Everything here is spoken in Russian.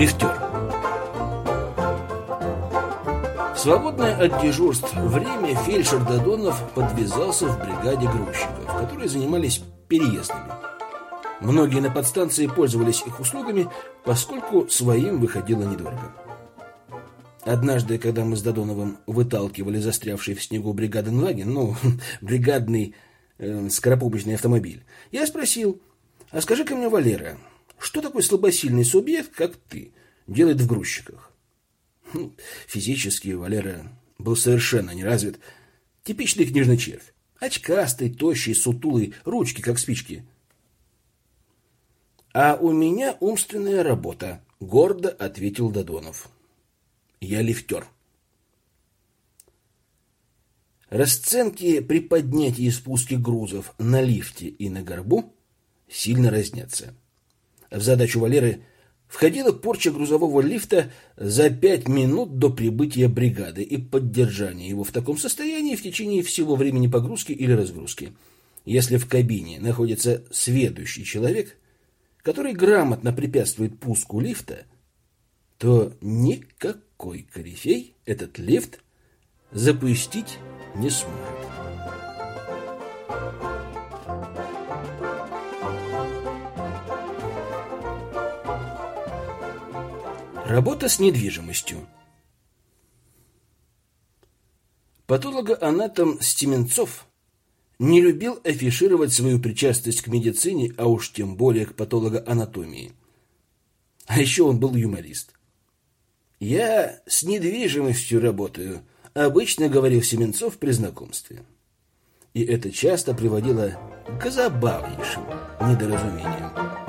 Лифтер. В свободное от дежурств время фельдшер Додонов подвязался в бригаде грузчиков, которые занимались переездами. Многие на подстанции пользовались их услугами, поскольку своим выходило недорого. Однажды, когда мы с Додоновым выталкивали застрявший в снегу бригаденваген, ну, бригадный э, скоропомощный автомобиль, я спросил, а скажи-ка мне, Валера, что такой слабосильный субъект, как ты, делает в грузчиках? Ну, физически Валера был совершенно не развит. Типичный книжный червь. Очкастый, тощий, сутулый, ручки как спички. А у меня умственная работа, гордо ответил Додонов. Я лифтер. Расценки при поднятии и спуске грузов на лифте и на горбу сильно разнятся. В задачу Валеры входила порча грузового лифта за пять минут до прибытия бригады и поддержания его в таком состоянии в течение всего времени погрузки или разгрузки. Если в кабине находится сведущий человек, который грамотно препятствует пуску лифта, то никакой корифей этот лифт запустить не сможет. Работа с недвижимостью. Патологоанатом Стеменцов не любил афишировать свою причастность к медицине, а уж тем более к патологоанатомии. А еще он был юморист. «Я с недвижимостью работаю», — обычно говорил Семенцов при знакомстве. И это часто приводило к забавнейшим недоразумениям.